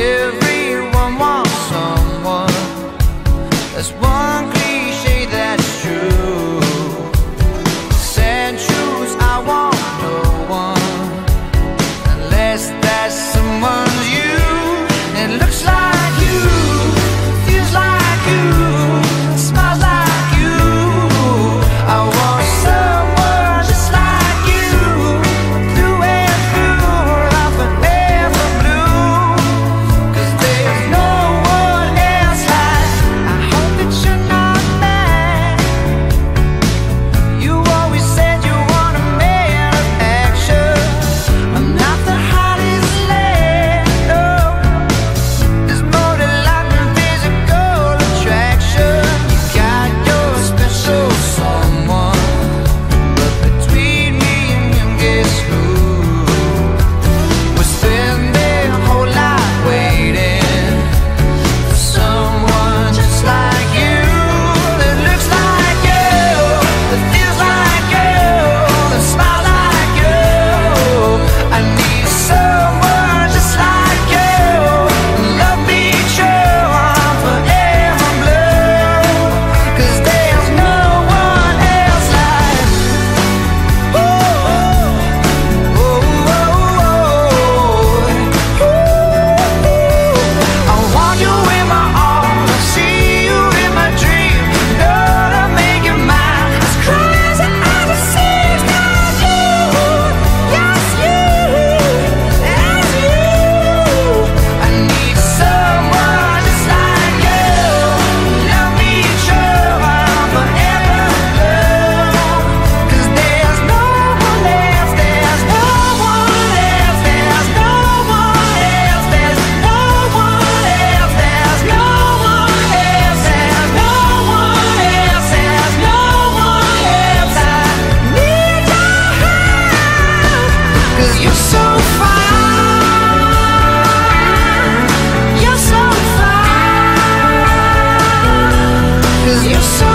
every You're so